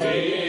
Hey.